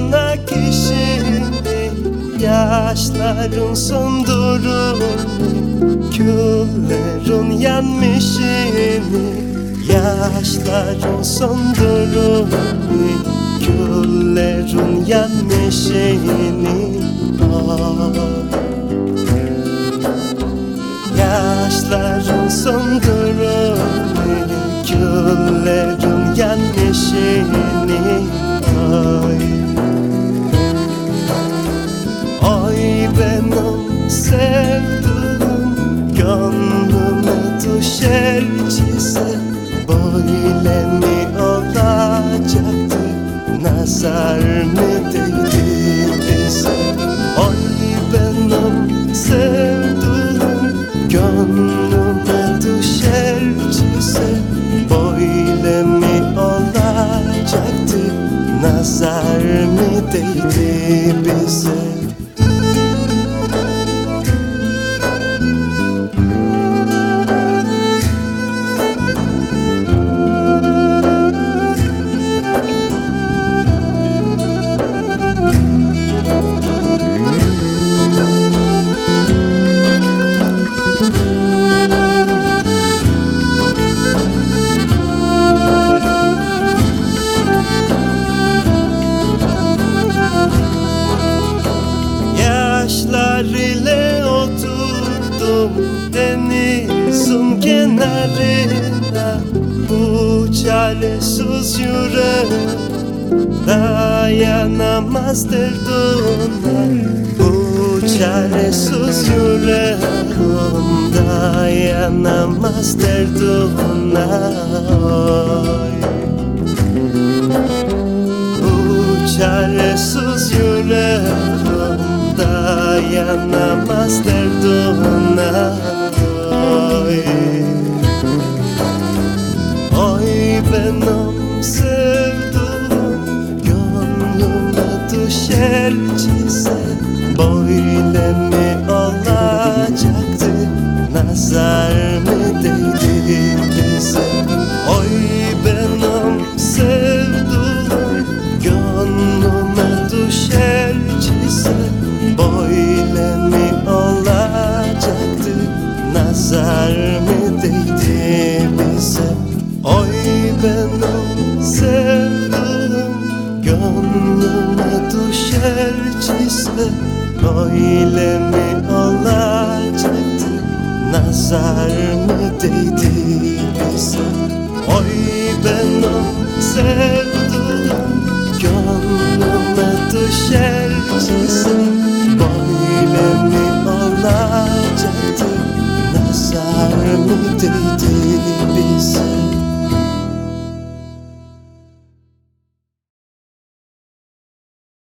sana kişiydi Yaşların söndürüldü Küllerin yanmış idi Yaşların söndürüldü Küllerin yanmış idi Yaşların söndürüldü Küllerin yanmış idi Gönlüme düşer çize Böyle mi olacaktı? Nazar mı değdi bize? Ay benim sevduğum Gönlüme düşer çize Böyle mi olacaktı? Nazar mı değdi bize İle oturdum denizin kenarına Bu çaresiz yürek dayanamaz derdine Bu çaresiz yüreğim dayanamaz derdine Oy. Dayanamaz derdine Oy, Oy benim sevduğum Gönlüme düşer çize Böyle mi olacaktı? Nazar mı değdi bize? Oy benim sevduğum Gönlüme düşer Böyle mi olacaktı? Nazar mı değdi